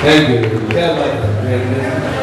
Thank you. Yeah, like that.